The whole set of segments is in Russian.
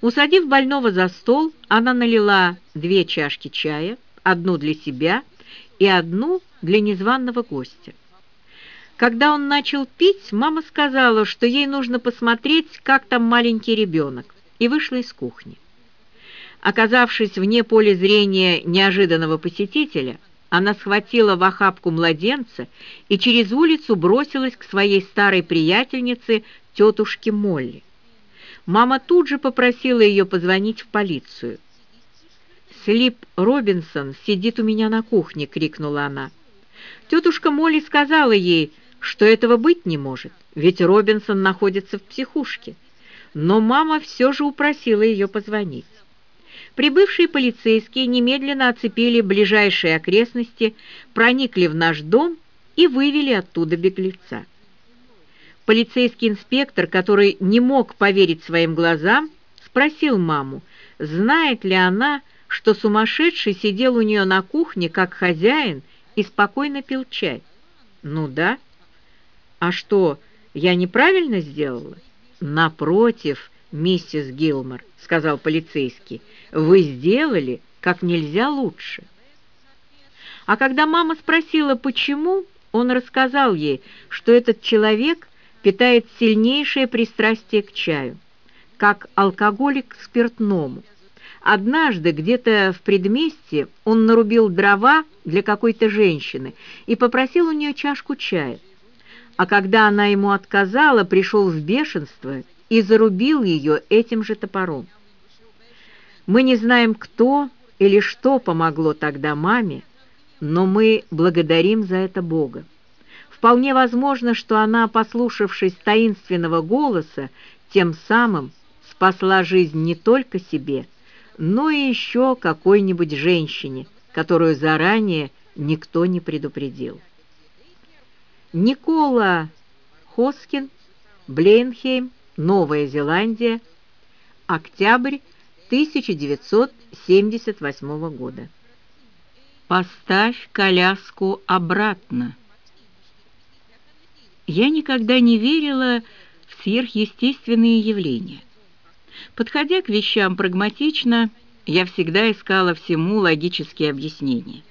Усадив больного за стол, она налила две чашки чая, одну для себя и одну для незваного гостя. Когда он начал пить, мама сказала, что ей нужно посмотреть, как там маленький ребенок, и вышла из кухни. Оказавшись вне поля зрения неожиданного посетителя, она схватила в охапку младенца и через улицу бросилась к своей старой приятельнице, тетушке Молли. Мама тут же попросила ее позвонить в полицию. «Слип Робинсон сидит у меня на кухне!» — крикнула она. Тетушка Молли сказала ей, что этого быть не может, ведь Робинсон находится в психушке. Но мама все же упросила ее позвонить. Прибывшие полицейские немедленно оцепили ближайшие окрестности, проникли в наш дом и вывели оттуда беглеца. Полицейский инспектор, который не мог поверить своим глазам, спросил маму, знает ли она, что сумасшедший сидел у нее на кухне как хозяин и спокойно пил чай. «Ну да». «А что, я неправильно сделала?» «Напротив, миссис Гилмор», — сказал полицейский, — «вы сделали как нельзя лучше». А когда мама спросила, почему, он рассказал ей, что этот человек питает сильнейшее пристрастие к чаю, как алкоголик к спиртному. Однажды где-то в предместье он нарубил дрова для какой-то женщины и попросил у нее чашку чая. А когда она ему отказала, пришел в бешенство и зарубил ее этим же топором. Мы не знаем, кто или что помогло тогда маме, но мы благодарим за это Бога. Вполне возможно, что она, послушавшись таинственного голоса, тем самым спасла жизнь не только себе, но и еще какой-нибудь женщине, которую заранее никто не предупредил. Никола Хоскин, Блейнхейм, Новая Зеландия, октябрь 1978 года. «Поставь коляску обратно». Я никогда не верила в сверхъестественные явления. Подходя к вещам прагматично, я всегда искала всему логические объяснения.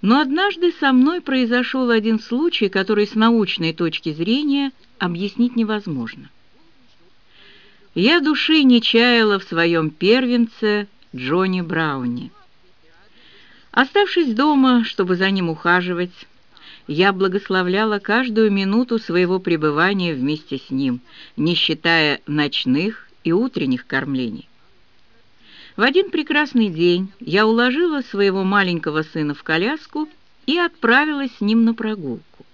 Но однажды со мной произошел один случай, который с научной точки зрения объяснить невозможно. Я души не чаяла в своем первенце Джонни Брауне. Оставшись дома, чтобы за ним ухаживать, я благословляла каждую минуту своего пребывания вместе с ним, не считая ночных и утренних кормлений. В один прекрасный день я уложила своего маленького сына в коляску и отправилась с ним на прогулку.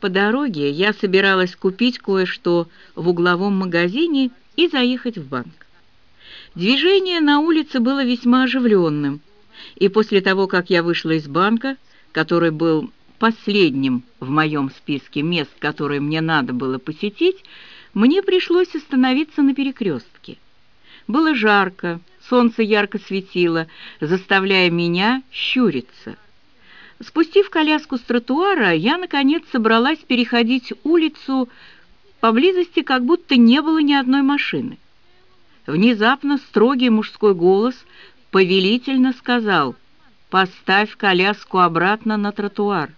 По дороге я собиралась купить кое-что в угловом магазине и заехать в банк. Движение на улице было весьма оживленным, и после того, как я вышла из банка, который был последним в моем списке мест, которые мне надо было посетить, мне пришлось остановиться на перекрестке. Было жарко, солнце ярко светило, заставляя меня щуриться. Спустив коляску с тротуара, я, наконец, собралась переходить улицу, поблизости как будто не было ни одной машины. Внезапно строгий мужской голос повелительно сказал «Поставь коляску обратно на тротуар».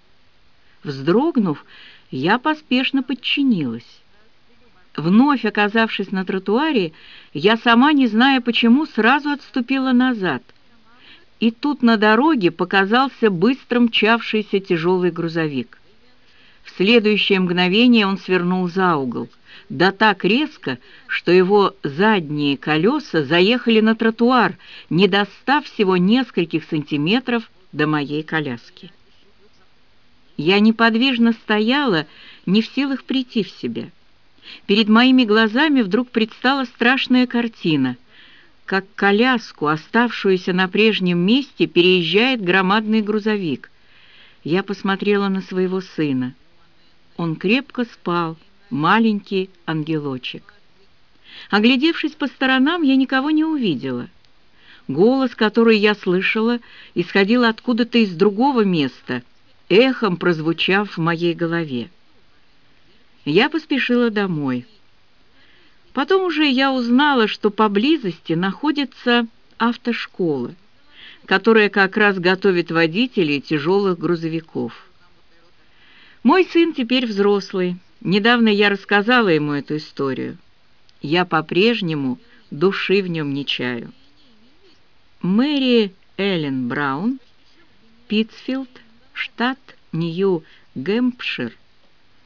Вздрогнув, я поспешно подчинилась. Вновь оказавшись на тротуаре, я сама, не зная почему, сразу отступила назад. И тут на дороге показался быстро мчавшийся тяжелый грузовик. В следующее мгновение он свернул за угол, да так резко, что его задние колеса заехали на тротуар, не достав всего нескольких сантиметров до моей коляски. Я неподвижно стояла, не в силах прийти в себя. Перед моими глазами вдруг предстала страшная картина, как коляску, оставшуюся на прежнем месте, переезжает громадный грузовик. Я посмотрела на своего сына. Он крепко спал, маленький ангелочек. Оглядевшись по сторонам, я никого не увидела. Голос, который я слышала, исходил откуда-то из другого места — эхом прозвучав в моей голове. Я поспешила домой. Потом уже я узнала, что поблизости находится автошкола, которая как раз готовит водителей тяжелых грузовиков. Мой сын теперь взрослый. Недавно я рассказала ему эту историю. Я по-прежнему души в нем не чаю. Мэри Эллен Браун, Питтсфилд, штат Нью-Гэмпшир,